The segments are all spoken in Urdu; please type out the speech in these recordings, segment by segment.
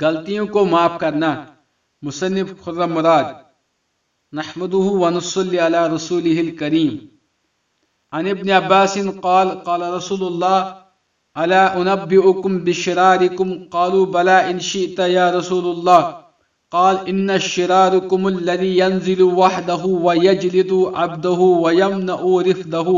غلطیوں کو معاف کرنا۔ مصنف خرم مراد۔ نحمده ونصلي على رسوله الكريم عن ابن عباس قال قال رسول الله ألا أنبئكم بشراركم قالوا بلى إن شئت يا رسول الله قال إن الشراركم الذي ينزل وحده ويجلد عبده ويمنع رفده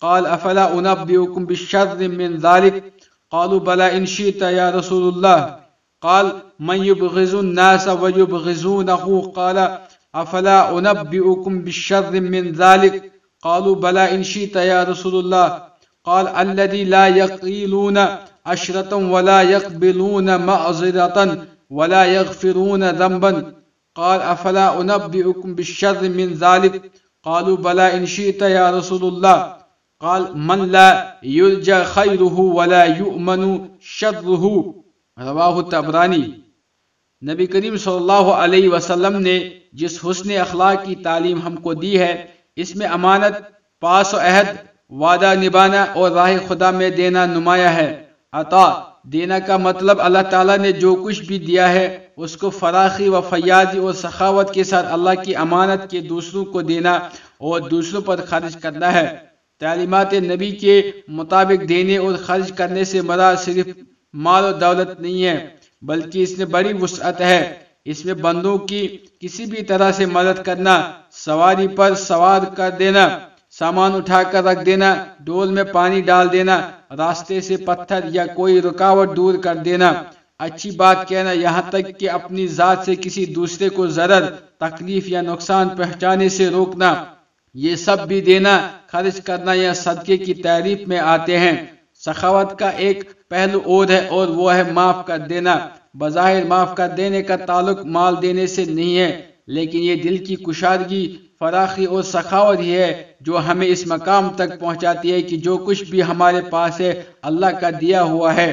قال أفلا أنبئكم بالشر من ذلك قالوا بلى إن شئت يا رسول الله قال، من يبغز الناس ويبغزونه قال أفلا أنبئكم بالشر من ذلك قالوا بلى إن شئت يا رسول الله قال الذي لا يقيلون عشرة ولا يقبلون معذرة ولا يغفرون ذنبا. قال أفلا أنبئكم بالشر من ذلك قالوا بلى إن شئت يا رسول الله قال، من لا يرجى خيره ولا يؤمن شره رواہ تبرانی نبی کریم صلی اللہ علیہ وسلم نے جس حسن اخلاق کی تعلیم ہم کو دی ہے، اس میں امانت، پاس و عہد، وعدہ نبانا اور راہ خدا میں دینا نمایاں ہے۔ عطا، دینا کا مطلب اللہ تعالیٰ نے جو کچھ بھی دیا ہے، اس کو فراخی و فیاضی اور سخاوت کے ساتھ اللہ کی امانت کے دوسروں کو دینا اور دوسروں پر خرچ کرنا ہے۔ تعلیمات نبی کے مطابق دینے اور خرچ کرنے سے مراد صرف مال و دولت نہیں ہے، بلکہ اس میں بڑی وسعت ہے۔ اس میں بندوں کی کسی بھی طرح سے مدد کرنا، سواری پر سوار کر دینا، سامان اٹھا کر رکھ دینا، ڈول میں پانی ڈال دینا، راستے سے پتھر یا کوئی رکاوٹ دور کر دینا۔ اچھی بات کہنا، یہاں تک کہ اپنی ذات سے کسی دوسرے کو ضرر، تکلیف یا نقصان پہنچانے سے روکنا، یہ سب بھی دینا، خرچ کرنا یا صدقے کی تعریف میں آتے ہیں۔ سخاوت کا ایک پہلو اور ہے اور وہ ہے معاف کر دینا۔ بظاہر معاف کر دینے کا تعلق مال دینے سے نہیں ہے، لیکن یہ دل کی کشادگی، فراخی اور سخاوت ہی ہے جو ہمیں اس مقام تک پہنچاتی ہے کہ جو کچھ بھی ہمارے پاس ہے، اللہ کا دیا ہوا ہے۔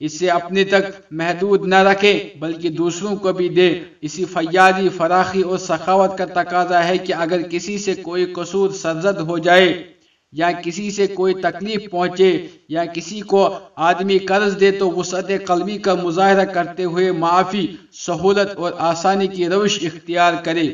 اسے اپنے تک محدود نہ رکھے، بلکہ دوسروں کو بھی دے۔ اسی فیادی فراخی اور سخاوت کا تقاضا ہے کہ اگر کسی سے کوئی قصور سرزد ہو جائے یا کسی سے کوئی تکلیف پہنچے یا کسی کو آدمی قرض دے تو وسعت قلبی کا مظاہرہ کرتے ہوئے معافی، سہولت اور آسانی کی روش اختیار کرے۔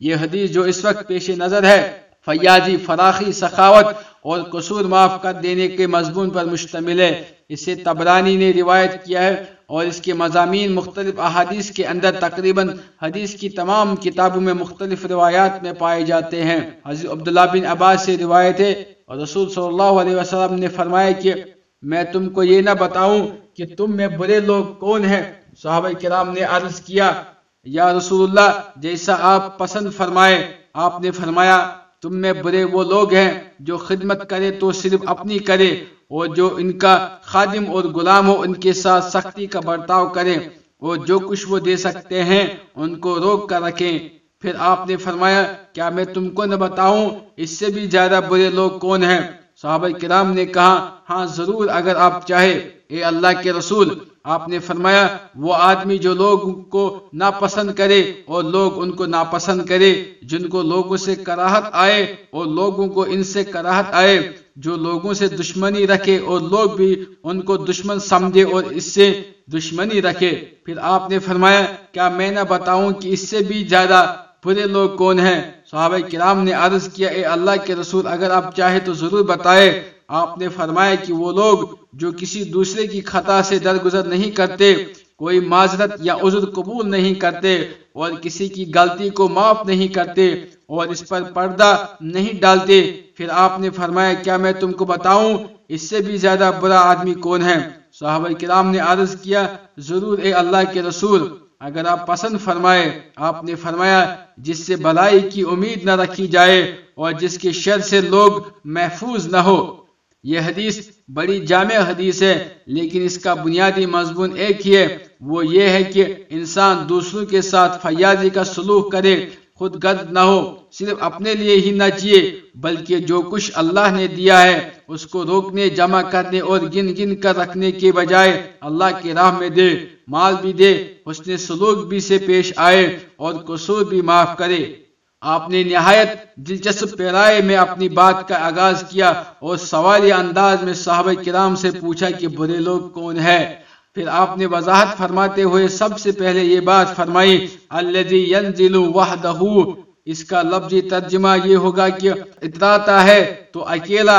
یہ حدیث جو اس وقت پیش نظر ہے، فیاضی، فراخی، سخاوت اور قصور معاف کر دینے کے مضمون پر مشتمل ہے۔ اسے تبرانی نے روایت کیا ہے اور اس کے مضامین مختلف احادیث کے اندر تقریباً حدیث کی تمام کتابوں میں مختلف روایات میں پائے جاتے ہیں۔ حضرت عبداللہ بن عباس سے روایت ہے اور رسول صلی اللہ علیہ وسلم نے فرمایا کہ میں تم کو یہ نہ بتاؤں کہ تم میں برے لوگ کون ہیں۔ صحابہ کرام نے عرض کیا، یا رسول اللہ، جیسا آپ پسند فرمائے آپ نے فرمایا تم میں برے وہ لوگ ہیں جو خدمت کرے تو صرف اپنی کرے اور جو ان کا خادم اور غلام ہو ان کے ساتھ سختی کا برتاؤ کریں اور جو کچھ وہ دے سکتے ہیں ان کو روک کر رکھیں۔ پھر آپ نے فرمایا، کیا میں تم کو نہ بتاؤں؟ اس سے بھی زیادہ برے لوگ کون ہیں؟ صحابہ کرام نے کہا ہاں ضرور، اگر آپ چاہے، اے اللہ کے رسول آپ نے فرمایا، وہ آدمی جو لوگ کو ناپسند کرے اور لوگ ان کو ناپسند کرے، جن کو لوگوں سے کراہت آئے اور لوگوں کو ان سے کراہت آئے، جو لوگوں سے دشمنی رکھے اور لوگ بھی ان کو دشمن سمجھے اور اس سے دشمنی رکھے۔ پھر آپ نے فرمایا، کیا میں نہ بتاؤں کہ اس سے بھی زیادہ برے لوگ کون ہیں؟ صحابہ کرام نے عرض کیا، اے اللہ کے رسول، اگر آپ چاہے تو ضرور بتائے۔ آپ نے فرمایا کہ وہ لوگ جو کسی دوسرے کی خطا سے درگزر نہیں کرتے، کوئی معذرت یا عذر قبول نہیں کرتے اور کسی کی غلطی کو معاف نہیں کرتے اور اس پر پردہ نہیں ڈالتے۔ پھر آپ نے فرمایا، کیا میں تم کو بتاؤں، اس سے بھی زیادہ برا آدمی کون ہے؟ صحابہ کرام نے عرض کیا، ضرور اے اللہ کے رسول، اگر آپ پسند فرمائے آپ نے فرمایا، جس سے بلائی کی امید نہ رکھی جائے اور جس کے شر سے لوگ محفوظ نہ ہو۔ یہ حدیث بڑی جامع حدیث ہے، لیکن اس کا بنیادی مضمون ایک ہی ہے۔ وہ یہ ہے کہ انسان دوسروں کے ساتھ فیاضی کا سلوک کرے، خود گرد نہ ہو، صرف اپنے لیے ہی نہ چیے، بلکہ جو کچھ اللہ نے دیا ہے، اس کو روکنے، جمع کرنے اور گن گن کر رکھنے کے بجائے اللہ کی راہ میں دے، مال بھی دے اس نے سلوک بھی سے پیش آئے اور قصور بھی معاف کرے۔ آپ نے نہایت دلچسپ پیرائے میں اپنی بات کا آغاز کیا اور سوالی انداز میں صحابہ کرام سے پوچھا کہ برے لوگ کون ہے پھر آپ نے وضاحت فرماتے ہوئے سب سے پہلے یہ بات فرمائی الذي ينزل وحده اس کا لفظی ترجمہ یہ ہوگا کہ اتراتا ہے تو اکیلا،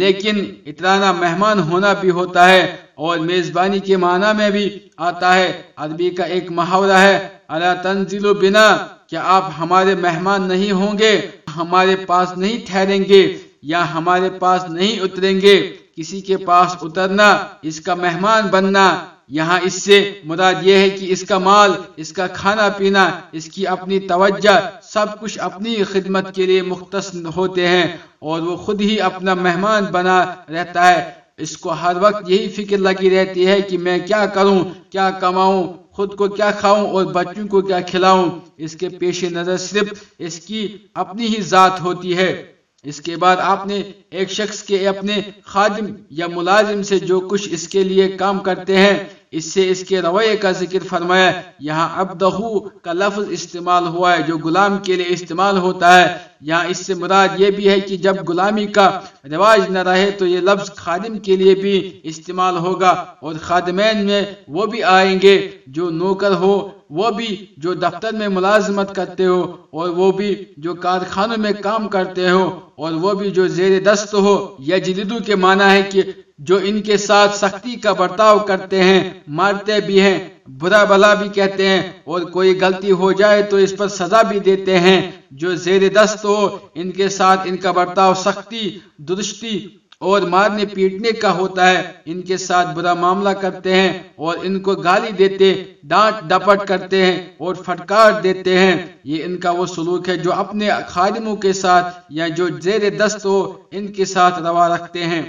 لیکن اترانا مہمان ہونا بھی ہوتا ہے اور میزبانی کے معنی میں بھی آتا ہے۔ عربی کا ایک محاورہ ہے اللہ تنزل بنا کیا آپ ہمارے مہمان نہیں ہوں گے؟ ہمارے پاس نہیں ٹھہریں گے یا ہمارے پاس نہیں اتریں گے؟ کسی کے پاس اترنا، اس کا مہمان بننا۔ یہاں اس سے مراد یہ ہے کہ اس کا مال، اس کا کھانا پینا، اس کی اپنی توجہ، سب کچھ اپنی خدمت کے لیے مختص ہوتے ہیں اور وہ خود ہی اپنا مہمان بنا رہتا ہے۔ اس کو ہر وقت یہی فکر لگی رہتی ہے کہ میں کیا کروں، کیا کماؤں خود کو کیا کھاؤں اور بچوں کو کیا کھلاؤں؟ اس کے پیش نظر صرف اس کی اپنی ہی ذات ہوتی ہے۔ اس کے بعد آپ نے ایک شخص کے اپنے خادم یا ملازم سے جو کچھ اس کے لیے کام کرتے ہیں اس سے اس کے رویے کا ذکر فرمایا یہاں ابدہو کا لفظ استعمال ہوا ہے، جو غلام کے لیے استعمال ہوتا ہے۔ یہاں اس سے مراد یہ بھی ہے کہ جب غلامی کا رواج نہ رہے تو یہ لفظ خادم کے لیے بھی استعمال ہوگا اور خادمین میں وہ بھی آئیں گے، جو نوکر ہو، وہ بھی جو دفتر میں ملازمت کرتے ہو اور وہ بھی جو کارخانوں میں کام کرتے ہو اور وہ بھی جو زیر دست ہو۔ یا جلدو کے معنی ہے کہ جو ان کے ساتھ سختی کا برتاؤ کرتے ہیں، مارتے بھی ہیں، برا بلا بھی کہتے ہیں، اور کوئی غلطی ہو جائے تو اس پر سزا بھی دیتے ہیں۔ جو زیر دست ہو، ان کے ساتھ ان کا برتاؤ سختی، درستی اور مارنے پیٹنے کا ہوتا ہے۔ ان کے ساتھ برا معاملہ کرتے ہیں اور ان کو گالی دیتے، ڈانٹ ڈپٹ کرتے ہیں اور فٹکار دیتے ہیں۔ یہ ان کا وہ سلوک ہے جو اپنے خادموں کے ساتھ یا جو زیر دست ہو، ان کے ساتھ روا رکھتے ہیں۔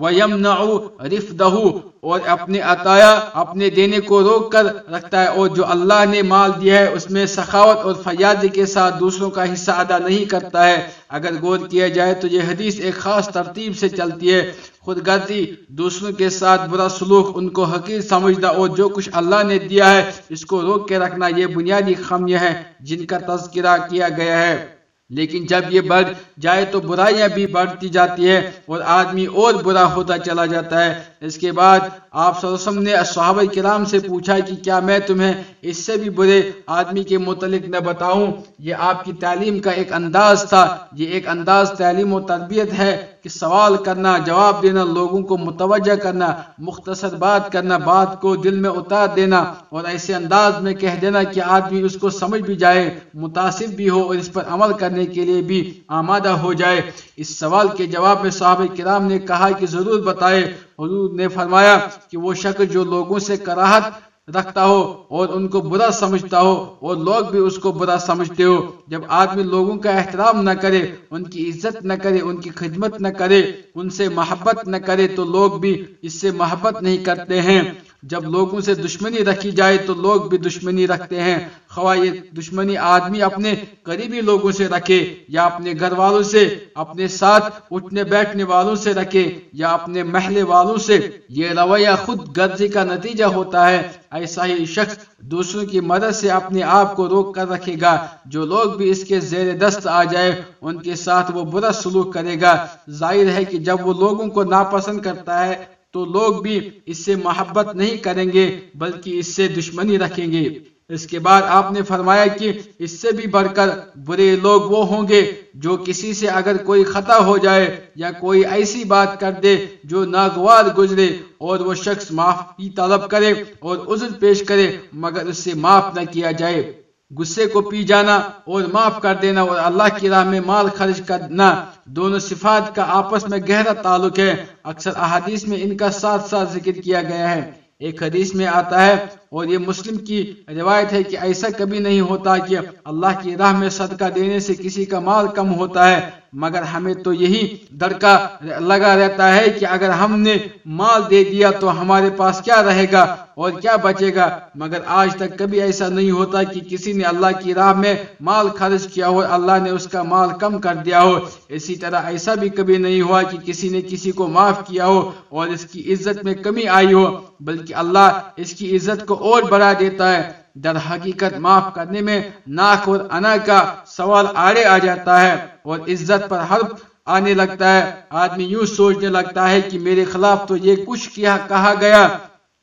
وَيَمْنَعُ رِفْدَهُ اور اپنے عطایا، اپنے دینے کو روک کر رکھتا ہے اور جو اللہ نے مال دیا ہے، اس میں سخاوت اور فیاضی کے ساتھ دوسروں کا حصہ ادا نہیں کرتا ہے۔ اگر غور کیا جائے تو یہ حدیث ایک خاص ترتیب سے چلتی ہے۔ خود غرضی دوسروں کے ساتھ برا سلوک، ان کو حقیق سمجھنا اور جو کچھ اللہ نے دیا ہے، اس کو روک کے رکھنا، یہ بنیادی خمیہ ہے جن کا تذکرہ کیا گیا ہے۔ لیکن جب یہ بڑھ جائے تو برائیاں بھی بڑھتی جاتی ہے اور آدمی اور برا ہوتا چلا جاتا ہے۔ اس کے بعد آپ صلی اللہ علیہ وسلم نے صحابہ کرام سے پوچھا کہ کیا میں تمہیں اس سے بھی برے آدمی کے متعلق نہ بتاؤں؟ یہ آپ کی تعلیم کا ایک انداز تھا۔ یہ ایک انداز تعلیم و تربیت ہے۔ کہ سوال کرنا، جواب دینا، لوگوں کو متوجہ کرنا، مختصر بات کرنا، بات کو دل میں اتار دینا اور ایسے انداز میں کہہ دینا کہ آدمی اس کو سمجھ بھی جائے، متاثر بھی ہو اور اس پر عمل کرنے کے لیے بھی آمادہ ہو جائے۔ اس سوال کے جواب میں صحابہ کرام نے کہا کہ ضرور بتائے۔ حضور نے فرمایا کہ وہ شخص جو لوگوں سے کراہت رکھتا ہو اور ان کو برا سمجھتا ہو اور لوگ بھی اس کو برا سمجھتے ہو۔ جب آدمی لوگوں کا احترام نہ کرے، ان کی عزت نہ کرے، ان کی خدمت نہ کرے، ان سے محبت نہ کرے تو لوگ بھی اس سے محبت نہیں کرتے ہیں۔ جب لوگوں سے دشمنی رکھی جائے تو لوگ بھی دشمنی رکھتے ہیں۔ خواہ یہ دشمنی آدمی اپنے قریبی لوگوں سے رکھے یا اپنے گھر والوں سے، اپنے ساتھ اٹھنے بیٹھنے والوں سے رکھے یا اپنے محلے والوں سے۔ یہ رویہ خود غرضی کا نتیجہ ہوتا ہے۔ ایسا ہی شخص دوسروں کی مدد سے اپنے آپ کو روک کر رکھے گا۔ جو لوگ بھی اس کے زیر دست آ جائے، ان کے ساتھ وہ برا سلوک کرے گا۔ ظاہر ہے کہ جب وہ لوگوں کو ناپسند کرتا ہے تو لوگ بھی اس سے محبت نہیں کریں گے، بلکہ اس سے دشمنی رکھیں گے۔ اس کے بعد آپ نے فرمایا کہ اس سے بھی بڑھ کر برے لوگ وہ ہوں گے جو کسی سے اگر کوئی خطا ہو جائے یا کوئی ایسی بات کر دے جو ناگوار گزرے اور وہ شخص معاف کی طلب کرے اور عذر پیش کرے، مگر اس سے معاف نہ کیا جائے۔ غصے کو پی جانا اور معاف کر دینا اور اللہ کی راہ میں مال خرچ کرنا دونوں صفات کا آپس میں گہرا تعلق ہے۔ اکثر احادیث میں ان کا ساتھ ساتھ ذکر کیا گیا ہے۔ ایک حدیث میں آتا ہے اور یہ مسلم کی روایت ہے کہ ایسا کبھی نہیں ہوتا کہ اللہ کی راہ میں صدقہ دینے سے کسی کا مال کم ہوتا ہے۔ مگر ہمیں تو یہی دڑکا لگا رہتا ہے کہ اگر ہم نے مال دے دیا تو ہمارے پاس کیا رہے گا اور کیا بچے گا؟ مگر آج تک کبھی ایسا نہیں ہوتا کہ کسی نے اللہ کی راہ میں مال خرچ کیا ہو، اللہ نے اس کا مال کم کر دیا ہو۔ اسی طرح ایسا بھی کبھی نہیں ہوا کہ کسی نے کسی کو معاف کیا ہو اور اس کی عزت میں کمی آئی ہو، بلکہ اللہ اس کی عزت کو اور بڑھا دیتا ہے۔ در حقیقت معاف کرنے میں ناک اور انا کا سوال آڑے آ جاتا ہے اور عزت پر حرف آنے لگتا ہے۔ آدمی یوں سوچنے لگتا ہے کہ میرے خلاف تو یہ کچھ کیا کہا گیا۔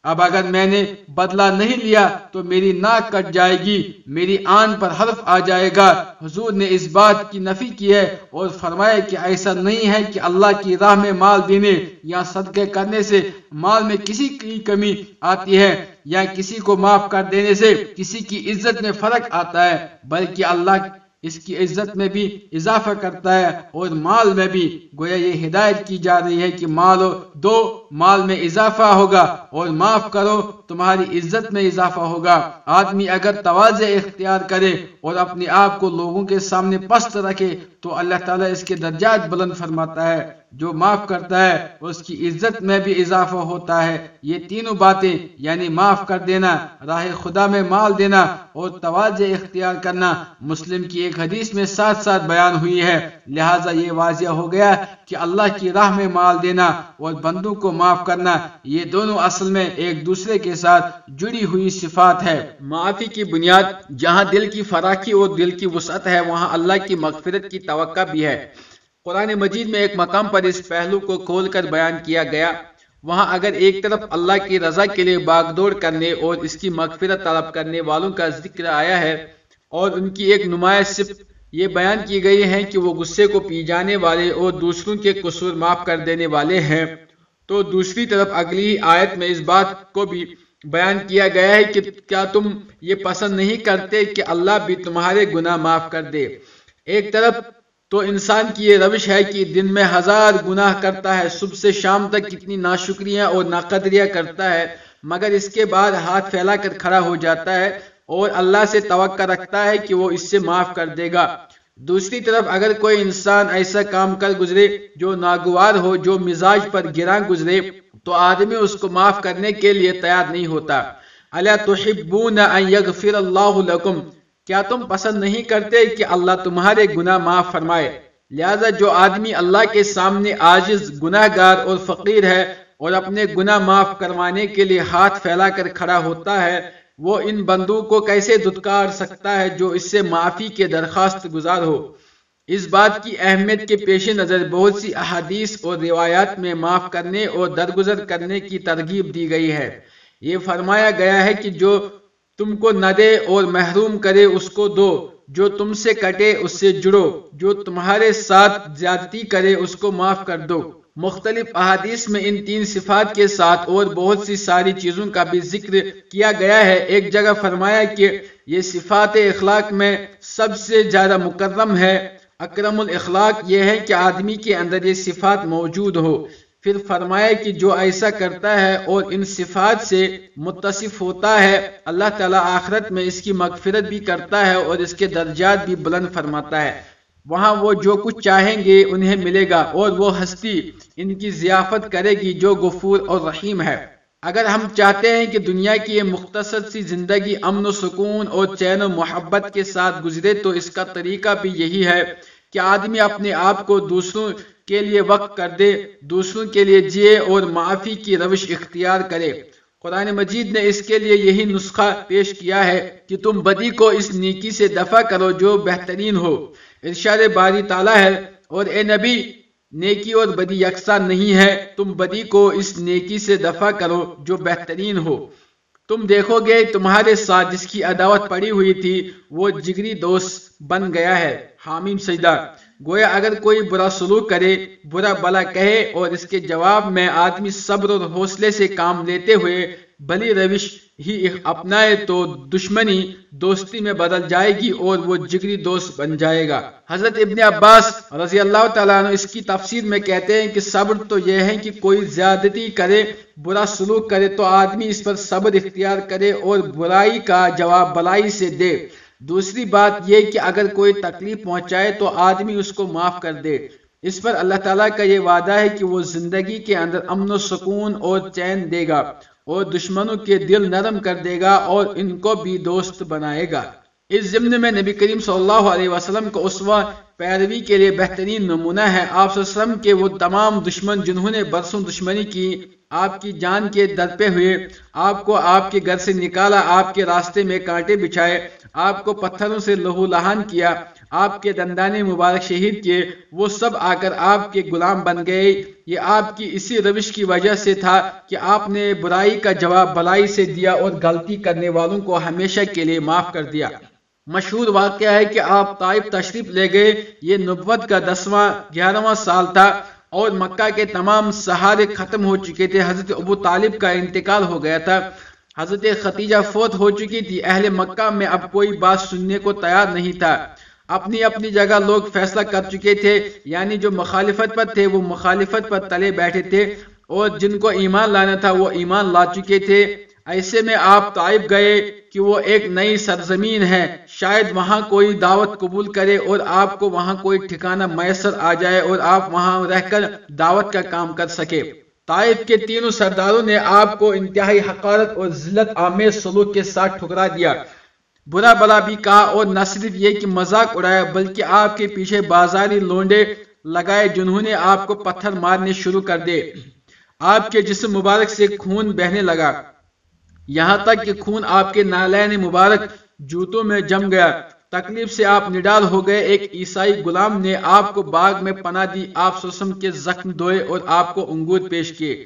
اب اگر میں نے بدلہ نہیں لیا تو میری ناک کٹ جائے گی، میری آن پر حرف آ جائے گا۔ حضور نے اس بات کی نفی کی ہے اور فرمایا کہ ایسا نہیں ہے کہ اللہ کی راہ میں مال دینے یا صدقے کرنے سے مال میں کسی کی کمی آتی ہے۔ یا کسی کو معاف کر دینے سے کسی کی عزت میں فرق آتا ہے، بلکہ اللہ اس کی عزت میں بھی اضافہ کرتا ہے اور مال میں بھی۔ گویا یہ ہدایت کی جا رہی ہے کہ مالو دو مال میں اضافہ ہوگا اور معاف کرو تمہاری عزت میں اضافہ ہوگا۔ آدمی اگر توازے اختیار کرے اور اپنے آپ کو لوگوں کے سامنے پست رکھے، تو اللہ تعالیٰ اس کے درجات بلند فرماتا ہے۔ جو معاف کرتا ہے، اس کی عزت میں بھی اضافہ ہوتا ہے۔ یہ تینوں باتیں یعنی معاف کر دینا، راہ خدا میں مال دینا اور توازے اختیار کرنا، مسلم کی ایک حدیث میں ساتھ ساتھ بیان ہوئی ہے۔ لہٰذا یہ واضح ہو گیا کہ اللہ کی راہ میں مال دینا اور بندوں کو معاف کرنا، یہ دونوں اصل میں ایک دوسرے کے ساتھ جڑی ہوئی صفات ہے۔ معافی کی بنیاد، جہاں دل کی فراخی اور دل کی وسعت ہے، وہاں اللہ کی مغفرت کی توقع بھی ہے۔ قرآن مجید میں ایک مقام پر اس پہلو کو کھول کر بیان کیا گیا۔ وہاں اگر ایک طرف اللہ کی رضا کے لیے باغ دوڑ کرنے اور اس کی مغفرت طلب کرنے والوں کا ذکر آیا ہے اور ان کی ایک نمایاں صفت یہ بیان کی گئی ہے کہ وہ غصے کو پی جانے والے اور دوسروں کے قصور معاف کر دینے والے ہیں۔ تو دوسری طرف اگلی آیت میں اس بات کو بھی بیان کیا گیا ہے کہ کیا تم یہ پسند نہیں کرتے کہ اللہ بھی تمہارے گناہ معاف کر دے۔ ایک طرف تو انسان کی یہ روش ہے کہ دن میں ہزار گناہ کرتا ہے، صبح سے شام تک کتنی ناشکریاں اور ناقدریاں کرتا ہے، مگر اس کے بعد ہاتھ پھیلا کر کھڑا ہو جاتا ہے۔ اور اللہ سے توقع رکھتا ہے کہ وہ اس سے معاف کر دے گا۔ دوسری طرف اگر کوئی انسان ایسا کام کر گزرے جو ناگوار ہو، جو مزاج پر گراں گزرے، تو آدمی اس کو معاف کرنے کے لیے تیار نہیں ہوتا۔ اللہ تحبون ان یغفر اللہ لکم۔ کیا تم پسند نہیں کرتے کہ اللہ تمہارے گناہ معاف فرمائے؟ لہذا جو آدمی اللہ کے سامنے آجز گناہ گار اور فقیر ہے اور اپنے گناہ معاف کروانے کے لیے ہاتھ پھیلا کر کھڑا ہوتا ہے وہ ان بندوں کو کیسے دھتکار سکتا ہے جو اس سے معافی کے درخواست گزار ہو؟ اس بات کی اہمیت کے پیش نظر بہت سی احادیث اور روایات میں معاف کرنے اور درگزر کرنے کی ترغیب دی گئی ہے۔ یہ فرمایا گیا ہے کہ جو تم کو نہ دے اور محروم کرے اس کو دو، جو تم سے کٹے اس سے جڑو، جو تمہارے ساتھ زیادتی کرے اس کو معاف کر دو۔ مختلف احادیث میں ان تین صفات کے ساتھ اور بہت سی ساری چیزوں کا بھی ذکر کیا گیا ہے۔ ایک جگہ فرمایا کہ یہ صفات اخلاق میں سب سے زیادہ مکرم ہے۔ اکرم الاخلاق یہ ہے کہ آدمی کے اندر یہ صفات موجود ہو۔ پھر فرمایا کہ جو ایسا کرتا ہے اور ان صفات سے متصف ہوتا ہے، اللہ تعالیٰ آخرت میں اس کی مغفرت بھی کرتا ہے اور اس کے درجات بھی بلند فرماتا ہے۔ وہاں وہ جو کچھ چاہیں گے انہیں ملے گا اور وہ ہستی ان کی ضیافت کرے گی جو غفور اور رحیم ہے۔ اگر ہم چاہتے ہیں کہ دنیا کی یہ مختصر سی زندگی امن و سکون اور چین و محبت کے ساتھ گزرے تو اس کا طریقہ بھی یہی ہے کہ آدمی اپنے آپ کو دوسروں کے لیے وقت کر دے، دوسروں کے لیے جیے اور معافی کی روش اختیار کرے۔ قرآن مجید نے اس کے لیے یہی نسخہ پیش کیا ہے کہ تم بدی کو اس نیکی سے دفع کرو جو بہترین ہو۔ ارشاد باری تعالیٰ ہے اور اے نبی، نیکی اور بدی یکساں نہیں ہے، تم بدی کو اس نیکی سے دفع کرو جو بہترین ہو۔ تم دیکھو گے تمہارے ساتھ جس کی عداوت پڑی ہوئی تھی، وہ جگری دوست بن گیا ہے، حامیم سجدہ۔ گویا اگر کوئی برا سلوک کرے، برا بلا کہے اور اس کے جواب میں آدمی صبر اور حوصلے سے کام لیتے ہوئے بلی روش ہی اپنائے تو دشمنی دوستی میں بدل جائے گی اور وہ جگری دوست بن جائے گا۔ حضرت ابن عباس رضی اللہ تعالیٰ عنہ اس کی تفسیر میں کہتے ہیں کہ صبر تو یہ ہے کہ کوئی زیادتی کرے، برا سلوک کرے تو آدمی اس پر صبر اختیار کرے اور برائی کا جواب بلائی سے دے۔ دوسری بات یہ کہ اگر کوئی تکلیف پہنچائے تو آدمی اس کو معاف کر دے۔ اس پر اللہ تعالیٰ کا یہ وعدہ ہے کہ وہ زندگی کے اندر امن و سکون اور چین دے گا۔ اور دشمنوں کے دل نرم کر دے گا اور ان کو بھی دوست بنائے گا۔ اس ضمن میں نبی کریم صلی اللہ علیہ وسلم کو اسوا پیروی کے لیے بہترین نمونہ ہے۔ آپ صلی اللہ علیہ وسلم کے وہ تمام دشمن جنہوں نے برسوں دشمنی کی، آپ کی جان کے در پہ ہوئے، آپ کو آپ کے گھر سے نکالا، آپ کے راستے میں کانٹے بچھائے، آپ کو پتھروں سے لہو لہان کیا آپ کے دندان مبارک شہید کیے، وہ سب آ کر آپ کے غلام بن گئے۔ یہ آپ کی اسی روش کی وجہ سے تھا کہ آپ نے برائی کا جواب بلائی سے دیا اور غلطی کرنے والوں کو ہمیشہ کے لیے معاف کر دیا۔ مشہور واقعہ ہے کہ آپ طائف تشریف لے گئے۔ یہ نبوت کا دسواں، گیارہواں سال تھا اور مکہ کے تمام سہارے ختم ہو چکے تھے۔ حضرت ابو طالب کا انتقال ہو گیا تھا۔ حضرت ختیجہ فوت ہو چکی تھی۔ اہل مکہ میں اب کوئی بات سننے کو تیار نہیں تھا۔ اپنی اپنی جگہ لوگ فیصلہ کر چکے تھے یعنی جو مخالفت پر تھے، وہ مخالفت پر تلے بیٹھے تھے اور جن کو ایمان لانا تھا، وہ ایمان لا چکے تھے۔ ایسے میں آپ طائب گئے کہ وہ ایک نئی سرزمین ہے۔ شاید وہاں کوئی دعوت قبول کرے اور آپ کو وہاں کوئی ٹھکانہ میسر آ جائے اور آپ وہاں رہ کر دعوت کا کام کر سکے۔ طائف کے تینوں سرداروں نے آپ کو انتہائی حقارت اور ذلت آمیز سلوک کے ساتھ ٹھکرا دیا۔ برا بلا بھی کہا اور نہ صرف یہ کہ مذاق اڑایا بلکہ آپ کے پیچھے بازاری لونڈے لگائے جنہوں نے آپ کو پتھر مارنے شروع کر دے۔ آپ کے جسم مبارک سے خون بہنے لگا۔ یہاں تک کہ خون آپ کے نالین مبارک جوتوں میں جم گیا۔ تکلیف سے آپ نڈال ہو گئے۔ ایک عیسائی غلام نے آپ کو باغ میں پناہ دی، آپ سسم کے زخم دھوئے اور آپ کو انگور پیش کیے۔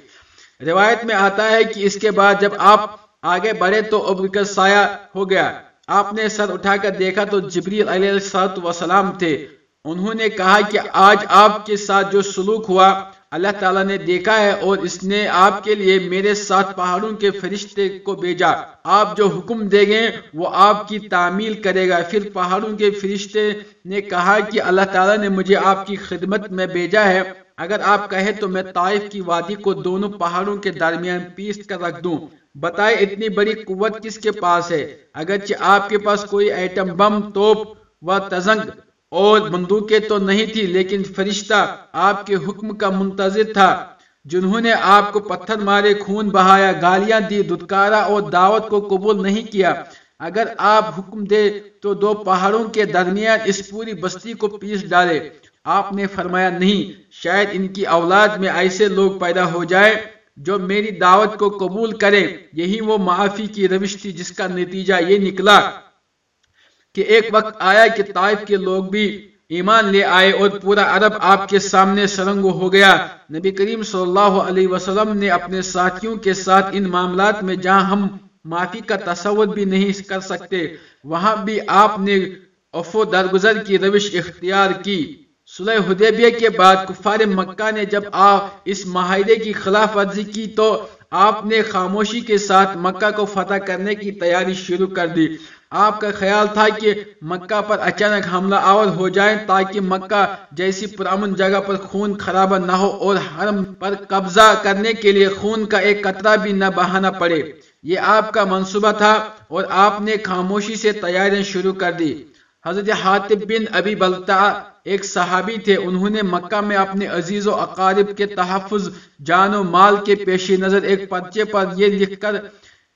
روایت میں آتا ہے کہ اس کے بعد جب آپ آگے بڑھے تو ابر کا سایہ ہو گیا۔ آپ نے سر اٹھا کر دیکھا تو جبریل علیہ السلام تھے۔ انہوں نے کہا کہ آج آپ کے ساتھ جو سلوک ہوا، اللہ تعالیٰ نے دیکھا ہے اور اس نے آپ کے لیے میرے ساتھ پہاڑوں کے فرشتے کو بھیجا۔ آپ جو حکم دے گے، وہ آپ کی تعمیل کرے گا۔ پھر پہاڑوں کے فرشتے نے کہا کہ اللہ تعالیٰ نے مجھے آپ کی خدمت میں بھیجا ہے۔ اگر آپ کہے تو میں طائف کی وادی کو دونوں پہاڑوں کے درمیان پیس کر رکھ دوں۔ بتائے اتنی بڑی قوت کس کے پاس ہے؟ اگرچہ آپ کے پاس کوئی ایٹم بم، توپ و تزنگ اور بندوقیں تو نہیں تھی، لیکن فرشتہ آپ کے حکم کا منتظر تھا۔ جنہوں نے آپ کو پتھر مارے، خون بہایا، گالیاں دی دھتکارا اور دعوت کو قبول نہیں کیا۔ اگر آپ حکم دے تو دو پہاڑوں کے درمیان اس پوری بستی کو پیس ڈالے۔ آپ نے فرمایا، نہیں، شاید ان کی اولاد میں ایسے لوگ پیدا ہو جائے جو میری دعوت کو قبول کرے یہی وہ معافی کی روش تھی جس کا نتیجہ یہ نکلا کہ ایک وقت آیا کہ طائف کے لوگ بھی ایمان لے آئے اور پورا عرب آپ کے سامنے سرنگ ہو گیا۔ نبی کریم صلی اللہ علیہ وسلم نے اپنے ساتھیوں کے ساتھ ان معاملات میں جہاں ہم معافی کا تصور بھی نہیں کر سکتے، وہاں بھی آپ نے افو درگزر کی، روش اختیار کی۔ صلح حدیبیہ کے بعد کفار مکہ نے جب آپ اس معاہدے کی خلاف ورزی کی تو آپ نے خاموشی کے ساتھ مکہ کو فتح کرنے کی تیاری شروع کر دی۔ آپ کا خیال تھا کہ مکہ پر اچانک حملہ آور ہو جائیں تاکہ مکہ جیسی پرامن جگہ پر خون خراب نہ ہو اور حرم پر قبضہ کرنے کے لیے خون کا ایک قطرہ بھی نہ بہانا پڑے۔ یہ آپ کا منصوبہ تھا اور آپ نے خاموشی سے تیاریاں شروع کر دی۔ حضرت حاطب بن ابی بلتا ایک صحابی تھے، انہوں نے مکہ میں اپنے عزیز و اقارب کے تحفظ، جان و مال کے پیش نظر ایک پرچے پر یہ لکھ کر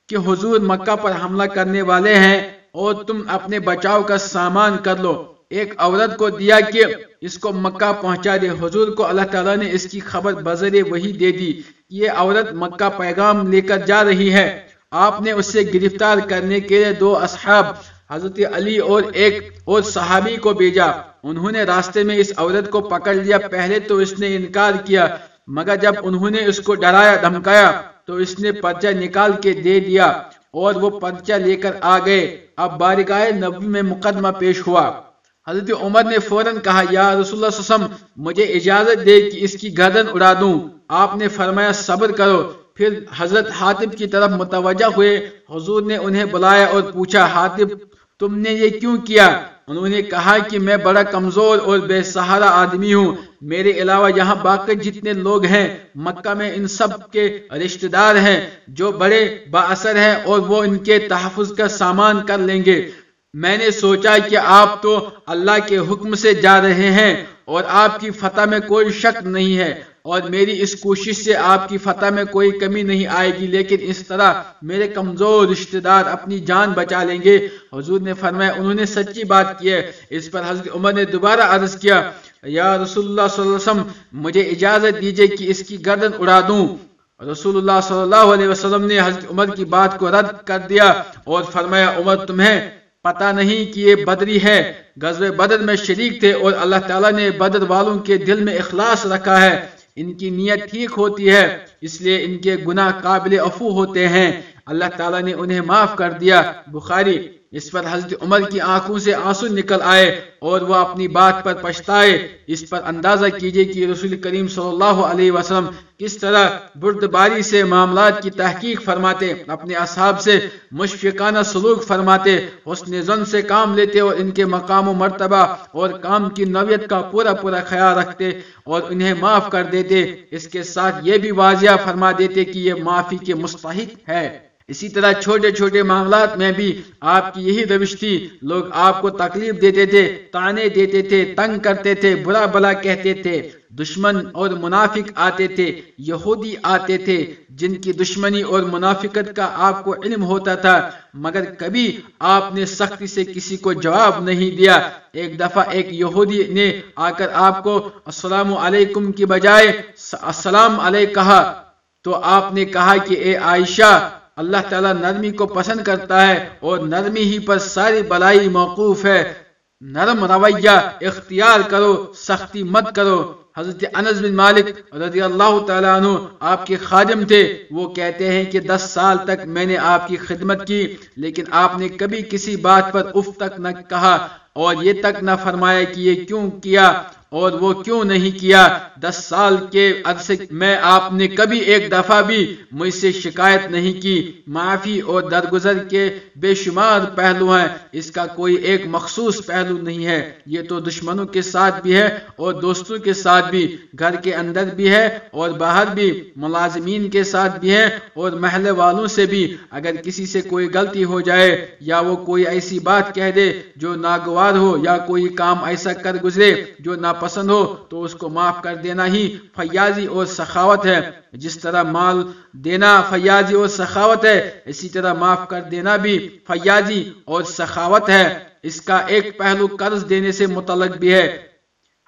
کہ حضور مکہ پر حملہ کرنے والے ہیں اور تم اپنے بچاؤ کا سامان کر لو۔ ایک عورت کو دیا کہ اس کو مکہ پہنچا دے۔ حضور کو اللہ تعالیٰ نے اس کی خبر بذر وہی دے دی۔ یہ عورت مکہ پیغام لے کر جا رہی ہے۔ آپ نے اسے گرفتار کرنے کے لیے دو اصحاب حضرت علی اور ایک اور صحابی کو بھیجا۔ انہوں نے راستے میں اس عورت کو پکڑ لیا۔ پہلے تو اس نے انکار کیا، مگر جب انہوں نے اس کو ڈرایا، دھمکایا، تو اس نے پرچہ نکال کے دے دیا اور وہ پرچہ لے کر آ گئے۔ اب بارگاہ نبی میں مقدمہ پیش ہوا۔ حضرت عمر نے فوراً کہا، یا رسول اللہ وسلم، مجھے اجازت دے کہ اس کی گردن اڑا دوں۔ آپ نے فرمایا، صبر کرو۔ پھر حضرت حاطب کی طرف متوجہ ہوئے۔ حضور نے انہیں بلایا اور پوچھا حاطب تم نے یہ کیوں کیا؟ انہوں نے کہا کہ میں بڑا کمزور اور بے سہارا آدمی ہوں۔ میرے علاوہ یہاں باقی جتنے لوگ ہیں، مکہ میں ان سب کے رشتہ دار ہیں۔ جو بڑے با اثر ہیں اور وہ ان کے تحفظ کا سامان کر لیں گے۔ میں نے سوچا کہ آپ تو اللہ کے حکم سے جا رہے ہیں اور آپ کی فتح میں کوئی شک نہیں ہے۔ اور میری اس کوشش سے آپ کی فتح میں کوئی کمی نہیں آئے گی، لیکن اس طرح میرے کمزور رشتہ دار اپنی جان بچا لیں گے۔ حضور نے فرمایا، انہوں نے سچی بات کی ہے۔ اس پر حضرت عمر نے دوبارہ عرض کیا، یا رسول اللہ صلی اللہ علیہ وسلم، مجھے اجازت دیجیے کہ اس کی گردن اڑا دوں۔ رسول اللہ صلی اللہ علیہ وسلم نے حضرت عمر کی بات کو رد کر دیا اور فرمایا، عمر، تمہیں پتہ نہیں کہ یہ بدری ہے۔ غزب بدر میں شریک تھے اور اللہ تعالیٰ نے بدر والوں کے دل میں اخلاص رکھا ہے۔ ان کی نیت ٹھیک ہوتی ہے، اس لیے ان کے گناہ قابل افو ہوتے ہیں۔ اللہ تعالیٰ نے انہیں معاف کر دیا۔ بخاری اس پر حضرت عمر کی آنکھوں سے آنسو نکل آئے اور وہ اپنی بات پر پچھتائے۔ اس پر اندازہ کیجیے کہ رسول کریم صلی اللہ علیہ وسلم کس طرح بردباری سے معاملات کی تحقیق فرماتے، اپنے اصحاب سے مشفقانہ سلوک فرماتے، حسن زن سے کام لیتے اور ان کے مقام و مرتبہ اور کام کی نویت کا پورا پورا خیال رکھتے اور انہیں معاف کر دیتے۔ اس کے ساتھ یہ بھی واضح فرما دیتے کہ یہ معافی کے مستحق ہے۔ اسی طرح چھوٹے چھوٹے معاملات میں بھی آپ کی یہی روش تھی، لوگ آپ کو تکلیف دیتے تھے، تانے دیتے تھے، تنگ کرتے تھے، برا بلا کہتے تھے۔ دشمن اور منافق آتے تھے، یہودی آتے تھے، جن کی دشمنی اور منافقت کا آپ کو علم ہوتا تھا۔ مگر کبھی آپ نے سختی سے کسی کو جواب نہیں دیا۔ ایک دفعہ ایک یہودی نے آ کر آپ کو السلام علیکم کی بجائے السلام علیہ کہا۔ تو آپ نے کہا کہ اے عائشہ اللہ تعالیٰ نرمی کو پسند کرتا ہے اور نرمی ہی پر ساری بلائی موقوف ہے۔ نرم رویہ اختیار کرو، سختی مت کرو۔ حضرت انس بن مالک رضی اللہ تعالیٰ عنہ آپ کے خادم تھے۔ وہ کہتے ہیں کہ دس سال تک میں نے آپ کی خدمت کی، لیکن آپ نے کبھی کسی بات پر اف تک نہ کہا اور یہ تک نہ فرمایا کہ یہ کیوں کیا۔ اور وہ کیوں نہیں کیا؟ دس سال کے عرصے میں آپ نے کبھی ایک دفعہ بھی مجھ سے شکایت نہیں کی۔ معافی اور درگزر کے بے شمار پہلو ہیں۔ اس کا کوئی ایک مخصوص پہلو نہیں ہے۔ یہ تو دشمنوں کے ساتھ بھی ہے اور دوستوں کے ساتھ بھی۔ گھر کے اندر بھی ہے اور باہر بھی۔ ملازمین کے ساتھ بھی ہے اور محلے والوں سے بھی۔ اگر کسی سے کوئی غلطی ہو جائے یا وہ کوئی ایسی بات کہہ دے جو ناگوار ہو یا کوئی کام ایسا کر گزرے جو نا پسند ہو تو اس کو معاف کر دینا ہی فیاضی اور سخاوت ہے۔ جس طرح مال دینا فیاضی اور سخاوت ہے، اسی طرح معاف کر دینا بھی فیاضی اور سخاوت ہے۔ اس کا ایک پہلو قرض دینے سے متعلق بھی ہے۔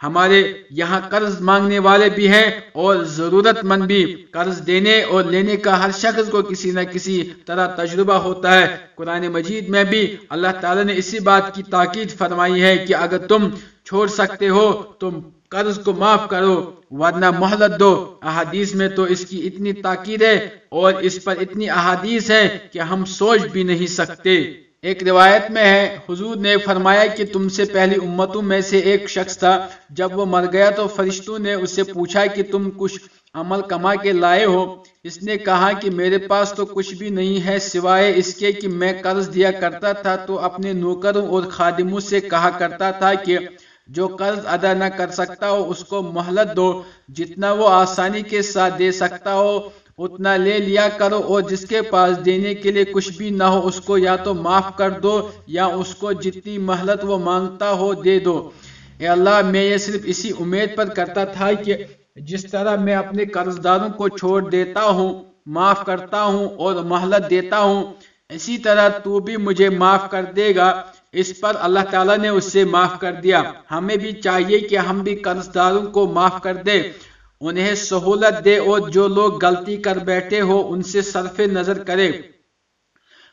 ہمارے یہاں قرض مانگنے والے بھی ہیں اور ضرورت مند بھی۔ قرض دینے اور لینے کا ہر شخص کو کسی نہ کسی طرح تجربہ ہوتا ہے۔ قرآن مجید میں بھی اللہ تعالیٰ نے اسی بات کی تاکید فرمائی ہے کہ اگر تم چھوڑ سکتے ہو، تم قرض کو معاف کرو، ورنہ محلت دو۔ احادیث میں تو اس کی اتنی تاکید ہے اور اس پر اتنی احادیث ہے کہ ہم سوچ بھی نہیں سکتے۔ ایک روایت میں ہے، حضور نے فرمایا کہ تم سے پہلی امتوں میں سے ایک شخص تھا، جب وہ مر گیا تو فرشتوں نے اس سے پوچھا کہ تم کچھ عمل کما کے لائے ہو؟ اس نے کہا کہ میرے پاس تو کچھ بھی نہیں ہے، سوائے اس کے کہ میں قرض دیا کرتا تھا تو اپنے نوکروں اور خادموں سے کہا کرتا تھا کہ جو قرض ادا نہ کر سکتا ہو، اس کو مہلت دو، جتنا وہ آسانی کے ساتھ دے سکتا ہو۔ اتنا لے لیا کرو اور جس کے پاس دینے کے لیے کچھ بھی نہ ہو، اس کو یا تو معاف کر دو یا اس کو جتنی مہلت وہ مانگتا ہو دے دو۔ اے اللہ، میں یہ صرف اسی امید پر کرتا تھا کہ جس طرح میں اپنے قرض داروں کو چھوڑ دیتا ہوں، معاف کرتا ہوں اور مہلت دیتا ہوں، اسی طرح تو بھی مجھے معاف کر دے گا۔ اس پر اللہ تعالیٰ نے اس سے معاف کر دیا۔ ہمیں بھی چاہیے کہ ہم بھی قرض داروں کو معاف کر دیں۔ انہیں سہولت دے اور جو لوگ غلطی کر بیٹھے ہو، ان سے صرف نظر کرے۔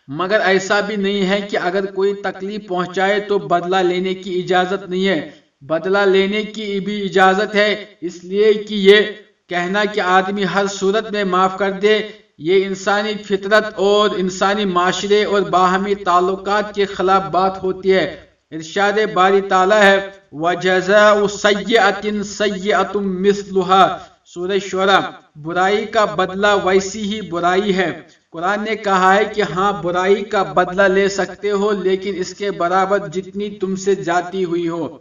مگر ایسا بھی نہیں ہے کہ اگر کوئی تکلیف پہنچائے تو بدلہ لینے کی اجازت نہیں ہے۔ بدلہ لینے کی بھی اجازت ہے، اس لیے کہ یہ کہنا کہ آدمی ہر صورت میں معاف کر دے، یہ انسانی فطرت اور انسانی معاشرے اور باہمی تعلقات کے خلاف بات ہوتی ہے۔ ارشاد باری تعالیٰ ہے، وَجَزَاءُ سَيِّئَةٍ سَيِّئَةٌ مِثْلُهَا۔ سورہ شورہ برائی کا بدلہ ویسی ہی برائی ہے۔ قرآن نے کہا ہے کہ ہاں برائی کا بدلہ لے سکتے ہو، لیکن اس کے برابر جتنی تم سے جاتی ہوئی ہو۔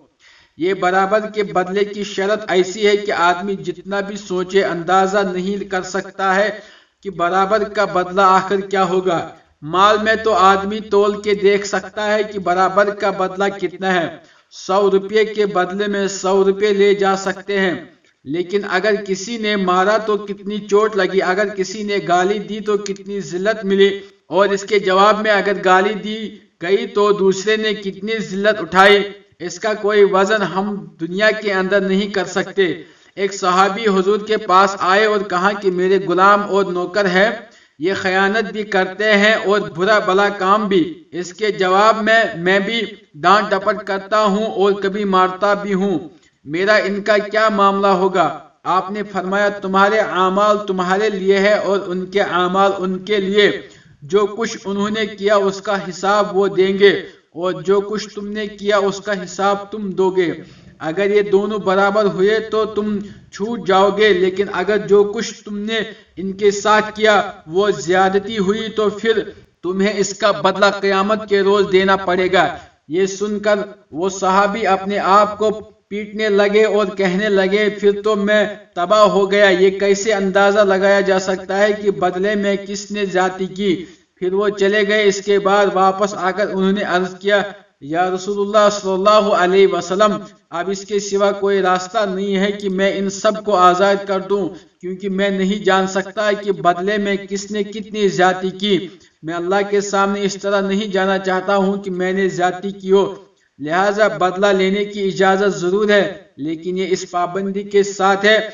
یہ برابر کے بدلے کی شرط ایسی ہے کہ آدمی جتنا بھی سوچے اندازہ نہیں کر سکتا ہے کہ برابر کا بدلہ آخر کیا ہوگا۔ مال میں تو آدمی تول کے دیکھ سکتا ہے کہ برابر کا بدلہ کتنا ہے۔ سو روپے کے بدلے میں سو روپے لے جا سکتے ہیں۔ لیکن اگر کسی نے مارا تو کتنی چوٹ لگی، اگر کسی نے گالی دی تو کتنی ذلت ملی۔ اور اس کے جواب میں اگر گالی دی گئی تو دوسرے نے کتنی ذلت اٹھائی۔ اس کا کوئی وزن ہم دنیا کے اندر نہیں کر سکتے۔ ایک صحابی حضور کے پاس آئے اور کہا کہ میرے غلام اور نوکر ہے۔ یہ خیانت بھی کرتے ہیں اور برا بلا کام بھی۔ اس کے جواب میں میں بھی ڈانٹ ڈپٹ کرتا ہوں اور کبھی مارتا بھی ہوں۔ میرا ان کا کیا معاملہ ہوگا؟ آپ نے فرمایا تمہارے اعمال تمہارے لیے ہے اور ان کے اعمال ان کے لیے۔ جو کچھ انہوں نے کیا اس کا حساب وہ دیں گے اور جو کچھ تم نے کیا اس کا حساب تم دو گے۔ اگر یہ دونوں برابر ہوئے تو تم چھوٹ جاؤ گے لیکن اگر جو کچھ تم نے ان کے ساتھ کیا وہ زیادتی ہوئی تو پھر تمہیں اس کا بدلہ قیامت کے روز دینا پڑے گا۔ یہ سن کر وہ صحابی اپنے آپ کو پیٹنے لگے اور کہنے لگے، پھر تو میں تباہ ہو گیا۔ یہ کیسے اندازہ لگایا جا سکتا ہے کہ بدلے میں کس نے جاتی کی؟ پھر وہ چلے گئے۔ اس کے بعد واپس آ کر انہوں نے عرض کیا یا رسول اللہ صلی اللہ علیہ وسلم، اب اس کے سوا کوئی راستہ نہیں ہے کہ میں ان سب کو آزاد کر دوں، کیونکہ میں نہیں جان سکتا کہ بدلے میں کس نے کتنی زیادتی کی۔ میں اللہ کے سامنے اس طرح نہیں جانا چاہتا ہوں کہ میں نے زیادتی کی ہو۔ لہذا بدلہ لینے کی اجازت ضرور ہے، لیکن یہ اس پابندی کے ساتھ ہے۔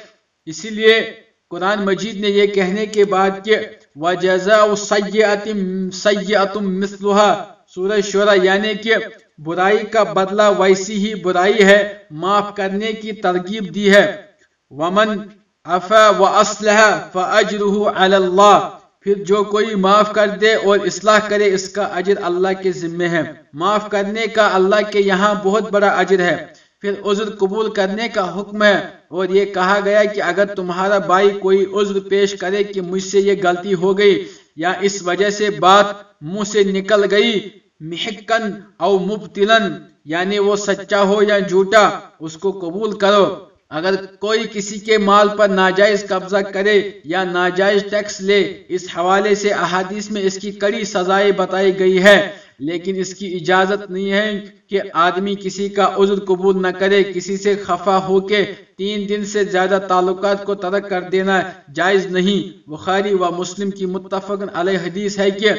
اسی لیے قرآن مجید نے یہ کہنے کے بعد کہ وَجَزَاءُ سَيِّئَةٍ سَيِّئَةٌ مِثْلُهَا۔ سورہ شورہ یعنی کہ برائی کا بدلہ ویسی ہی برائی ہے، معاف کرنے کی ترغیب دی ہے۔ ومن افا و اسلح فاجرہ علی اللہ پھر جو کوئی معاف کر دے اور اصلاح کرے، اس کا اجر اللہ کے ذمے ہے۔ معاف کرنے کا اللہ کے یہاں بہت بڑا اجر ہے۔ پھر عذر قبول کرنے کا حکم ہے۔ اور یہ کہا گیا کہ اگر تمہارا بھائی کوئی عذر پیش کرے کہ مجھ سے یہ غلطی ہو گئی یا اس وجہ سے بات منہ سے نکل گئی محکن او مبتلن یعنی وہ سچا ہو یا جھوٹا، اس کو قبول کرو۔ اگر کوئی کسی کے مال پر ناجائز قبضہ کرے یا ناجائز ٹیکس لے، اس حوالے سے احادیث میں اس کی کڑی سزائیں بتائی گئی ہے۔ لیکن اس کی اجازت نہیں ہے کہ آدمی کسی کا عذر قبول نہ کرے، کسی سے خفا ہو کے تین دن سے زیادہ تعلقات کو ترک کر دینا جائز نہیں۔ بخاری و مسلم کی متفق علیہ حدیث ہے کہ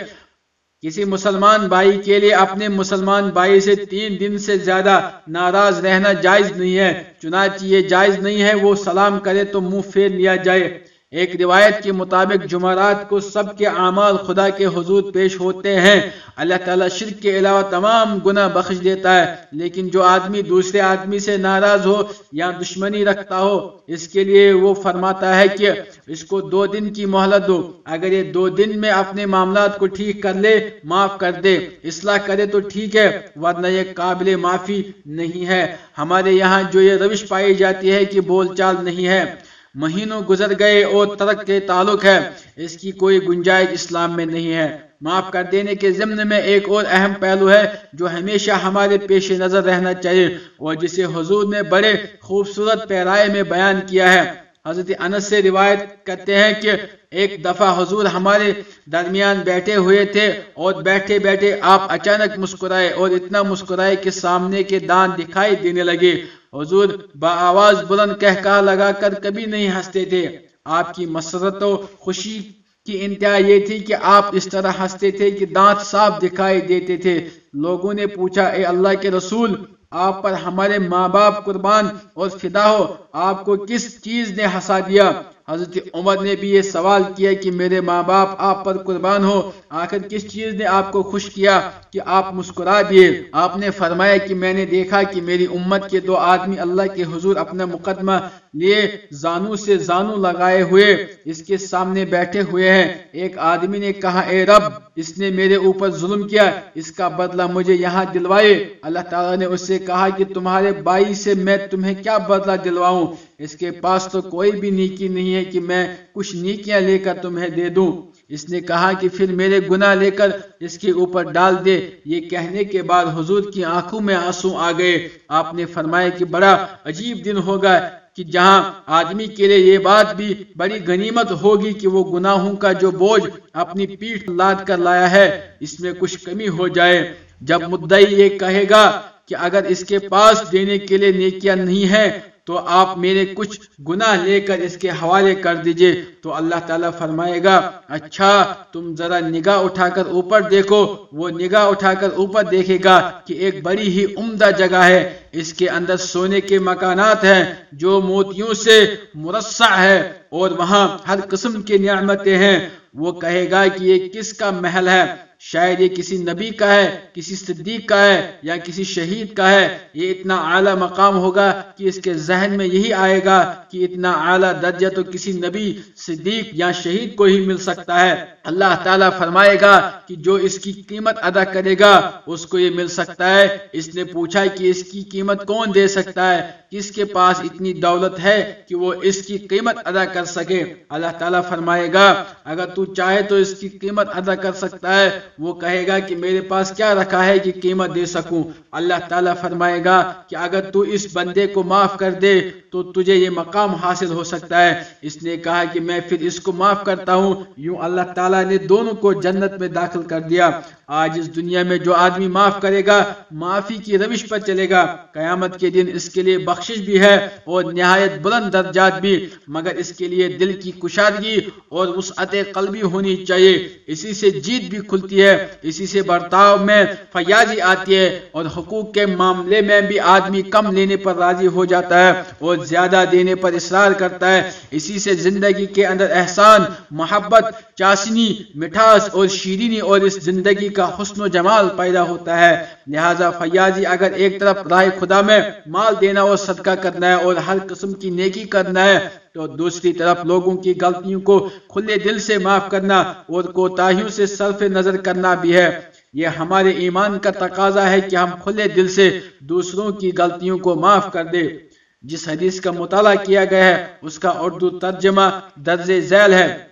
کسی مسلمان بھائی کے لیے اپنے مسلمان بھائی سے تین دن سے زیادہ ناراض رہنا جائز نہیں ہے، چنانچہ یہ جائز نہیں ہے، وہ سلام کرے تو منہ پھیر لیا جائے۔ ایک روایت کے مطابق جمعرات کو سب کے اعمال خدا کے حضور پیش ہوتے ہیں۔ اللہ تعالیٰ شرک کے علاوہ تمام گناہ بخش دیتا ہے، لیکن جو آدمی دوسرے آدمی سے ناراض ہو یا دشمنی رکھتا ہو، اس کے لیے وہ فرماتا ہے کہ اس کو دو دن کی مہلت دو۔ اگر یہ دو دن میں اپنے معاملات کو ٹھیک کر لے، معاف کر دے۔ اصلاح کرے تو ٹھیک ہے، ورنہ یہ قابل معافی نہیں ہے۔ ہمارے یہاں جو یہ روش پائی جاتی ہے کہ بول چال نہیں ہے۔ مہینوں گزر گئے اور ترک کے تعلق ہے۔ اس کی کوئی گنجائش اسلام میں نہیں ہے۔ معاف کر دینے کے ضمن میں ایک اور اہم پہلو ہے جو ہمیشہ ہمارے پیش نظر رہنا چاہیے اور جسے حضور نے بڑے خوبصورت پیرائے میں بیان کیا ہے۔ حضرت انس سے روایت کرتے ہیں کہ ایک دفعہ حضور ہمارے درمیان بیٹھے ہوئے تھے اور بیٹھے بیٹھے آپ اچانک مسکرائے اور اتنا مسکرائے کہ سامنے کے دان دکھائی دینے لگے۔ حضور با آواز بلند کہہ کہا لگا کر کبھی نہیں ہنستے تھے۔ آپ کی مسرت و خوشی کی انتہا یہ تھی کہ آپ اس طرح ہنستے تھے کہ دانت صاف دکھائی دیتے تھے۔ لوگوں نے پوچھا، اے اللہ کے رسول، آپ پر ہمارے ماں باپ قربان اور فدا ہو، آپ کو کس چیز نے ہنسا دیا؟ حضرت عمر نے بھی یہ سوال کیا کہ میرے ماں باپ آپ پر قربان ہو، آخر کس چیز نے آپ کو خوش کیا کہ آپ مسکرا دیے؟ آپ نے فرمایا کہ میں نے دیکھا کہ میری امت کے دو آدمی اللہ کے حضور اپنا مقدمہ لیے زانو سے زانو لگائے ہوئے اس کے سامنے بیٹھے ہوئے ہیں۔ ایک آدمی نے کہا، اے رب اس نے میرے اوپر ظلم کیا، اس کا بدلہ مجھے یہاں دلوائے۔ اللہ تعالیٰ نے اس سے کہا کہ تمہارے بائی سے میں تمہیں کیا بدلہ دلواؤں؟ اس کے پاس تو کوئی بھی نیکی نہیں ہے کہ میں کچھ نیکیاں لے کر تمہیں دے دوں۔ اس نے کہا کہ پھر میرے گناہ لے کر اس کے اوپر ڈال دے۔ یہ کہنے کے بعد حضور کی آنکھوں میں آنسو آ گئے۔ آپ نے فرمایا کہ بڑا عجیب دن ہوگا۔ کہ جہاں آدمی کے لیے یہ بات بھی بڑی غنیمت ہوگی کہ وہ گناہوں کا جو بوجھ اپنی پیٹھ لاد کر لایا ہے، اس میں کچھ کمی ہو جائے۔ جب مدعی یہ کہے گا کہ اگر اس کے پاس دینے کے لیے نیکیاں نہیں ہیں تو آپ میرے کچھ گناہ لے کر اس کے حوالے کر دیجیے۔ تو اللہ تعالیٰ فرمائے گا اچھا تم ذرا نگاہ اٹھا کر اوپر دیکھو۔ وہ نگاہ اٹھا کر اوپر دیکھے گا کہ ایک بڑی ہی عمدہ جگہ ہے۔ اس کے اندر سونے کے مکانات ہیں جو موتیوں سے مرصع ہے اور وہاں ہر قسم کی نعمتیں ہیں۔ وہ کہے گا کہ یہ کس کا محل ہے؟ شاید یہ کسی نبی کا ہے، کسی صدیق کا ہے یا کسی شہید کا ہے، یہ اتنا اعلیٰ مقام ہوگا کہ اس کے ذہن میں یہی آئے گا کہ اتنا اعلیٰ درجہ تو کسی نبی، صدیق یا شہید کو ہی مل سکتا ہے۔ اللہ تعالیٰ فرمائے گا کہ جو اس کی قیمت ادا کرے گا، اس کو یہ مل سکتا ہے۔ اس نے پوچھا کہ اس کی قیمت کون دے سکتا ہے؟ کس کے پاس اتنی دولت ہے کہ وہ اس کی قیمت ادا کر سکے؟ اللہ تعالیٰ فرمائے گا، اگر تو چاہے تو اس کی قیمت ادا کر سکتا ہے۔ وہ کہے گا کہ میرے پاس کیا رکھا ہے کہ قیمت دے سکوں؟ اللہ تعالیٰ فرمائے گا کہ اگر تو اس بندے کو معاف کر دے تو تجھے یہ مقام حاصل ہو سکتا ہے۔ اس نے کہا کہ میں پھر اس کو معاف کرتا ہوں۔ یوں اللہ تعالیٰ نے دونوں کو جنت میں داخل کر دیا۔ آج اس دنیا میں جو آدمی معاف کرے گا، معافی کی روش پر چلے گا۔ قیامت کے دن اس کے لیے بخشش بھی ہے اور نہایت بلند درجات بھی۔ مگر اس کے لیے دل کی کشادگی اور وسعت قلبی ہونی چاہیے۔ اسی سے جیت بھی کھلتی ہے۔ اسی سے برتاؤ میں فیاضی آتی ہے اور حقوق کے معاملے میں بھی آدمی کم لینے پر راضی ہو جاتا ہے اور زیادہ دینے پر اصرار کرتا ہے۔ اسی سے زندگی کے اندر احسان، محبت چاشنی مٹھاس اور شیرینی اور اس زندگی کا حسن و جمال پیدا ہوتا ہے۔ لہذا فیاضی، اگر ایک طرف راہ خدا میں مال دینا اور صدقہ کرنا ہے اور ہر قسم کی نیکی کرنا ہے، تو دوسری طرف لوگوں کی غلطیوں کو کھلے دل سے معاف کرنا اور کوتاہیوں سے صرف نظر کرنا بھی ہے۔ یہ ہمارے ایمان کا تقاضا ہے کہ ہم کھلے دل سے دوسروں کی غلطیوں کو معاف کر دے جس حدیث کا مطالعہ کیا گیا ہے اس کا اردو ترجمہ درج ذیل ہے۔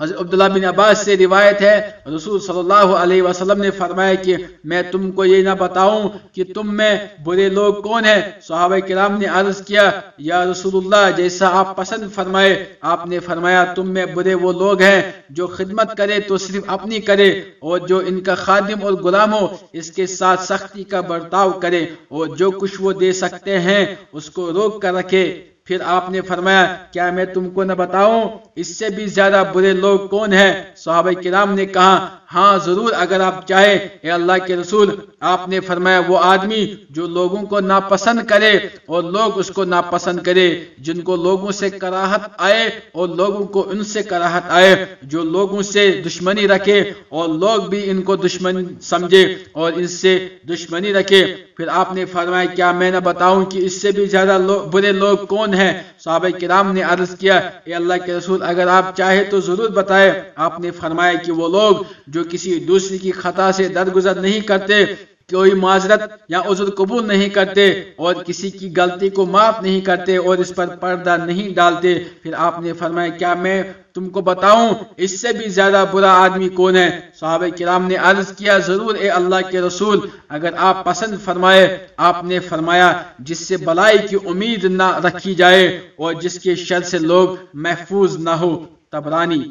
حضرت عبداللہ بن عباس سے روایت ہے، رسول صلی اللہ علیہ وسلم نے فرمایا کہ میں تم کو یہ نہ بتاؤں کہ تم میں برے لوگ کون ہیں۔ صحابہ کرام نے عرض کیا، یا رسول اللہ، جیسا آپ پسند فرمائے، آپ نے فرمایا تم میں برے وہ لوگ ہیں جو خدمت کرے تو صرف اپنی کرے، اور جو ان کا خادم اور غلام ہو، اس کے ساتھ سختی کا برتاؤ کرے، اور جو کچھ وہ دے سکتے ہیں، اس کو روک کر رکھے۔ پھر آپ نے فرمایا، کیا میں تم کو نہ بتاؤں؟ اس سے بھی زیادہ برے لوگ کون ہیں؟ صحابہ کرام نے کہا ہاں ضرور، اگر آپ چاہے اے اللہ کے رسول، آپ نے فرمایا، وہ آدمی جو لوگوں کو ناپسند کرے اور لوگ اس کو ناپسند کرے، جن کو لوگوں سے کراہت آئے اور لوگوں کو ان سے کراہت آئے، جو لوگوں سے دشمنی رکھے اور لوگ بھی ان کو دشمن سمجھے اور ان سے دشمنی رکھے۔ پھر آپ نے فرمایا، کیا میں نہ بتاؤں کہ اس سے بھی زیادہ برے لوگ کون ہیں؟ صحابہ کرام نے عرض کیا، اے اللہ کے رسول، اگر آپ چاہے تو ضرور بتائے آپ نے فرمایا کہ وہ لوگ جو کسی دوسری کی خطا سے درگزر نہیں کرتے، کوئی معذرت یا عذر قبول نہیں کرتے اور کسی کی غلطی کو معاف نہیں کرتے اور اس پر پردہ نہیں ڈالتے۔ پھر آپ نے فرمایا، کیا میں تم کو بتاؤں، اس سے بھی زیادہ برا آدمی کون ہے؟ صحابہ کرام نے عرض کیا، ضرور اے اللہ کے رسول، اگر آپ پسند فرمائے، آپ نے فرمایا، جس سے بلائی کی امید نہ رکھی جائے اور جس کے شر سے لوگ محفوظ نہ ہو تبرانی